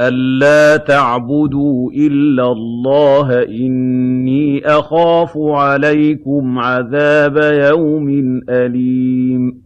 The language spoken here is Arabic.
أَلَّا تَعْبُدُوا إِلَّا اللَّهَ ۖ إِنِّي أَخَافُ عَلَيْكُمْ عَذَابَ يَوْمٍ أَلِيمٍ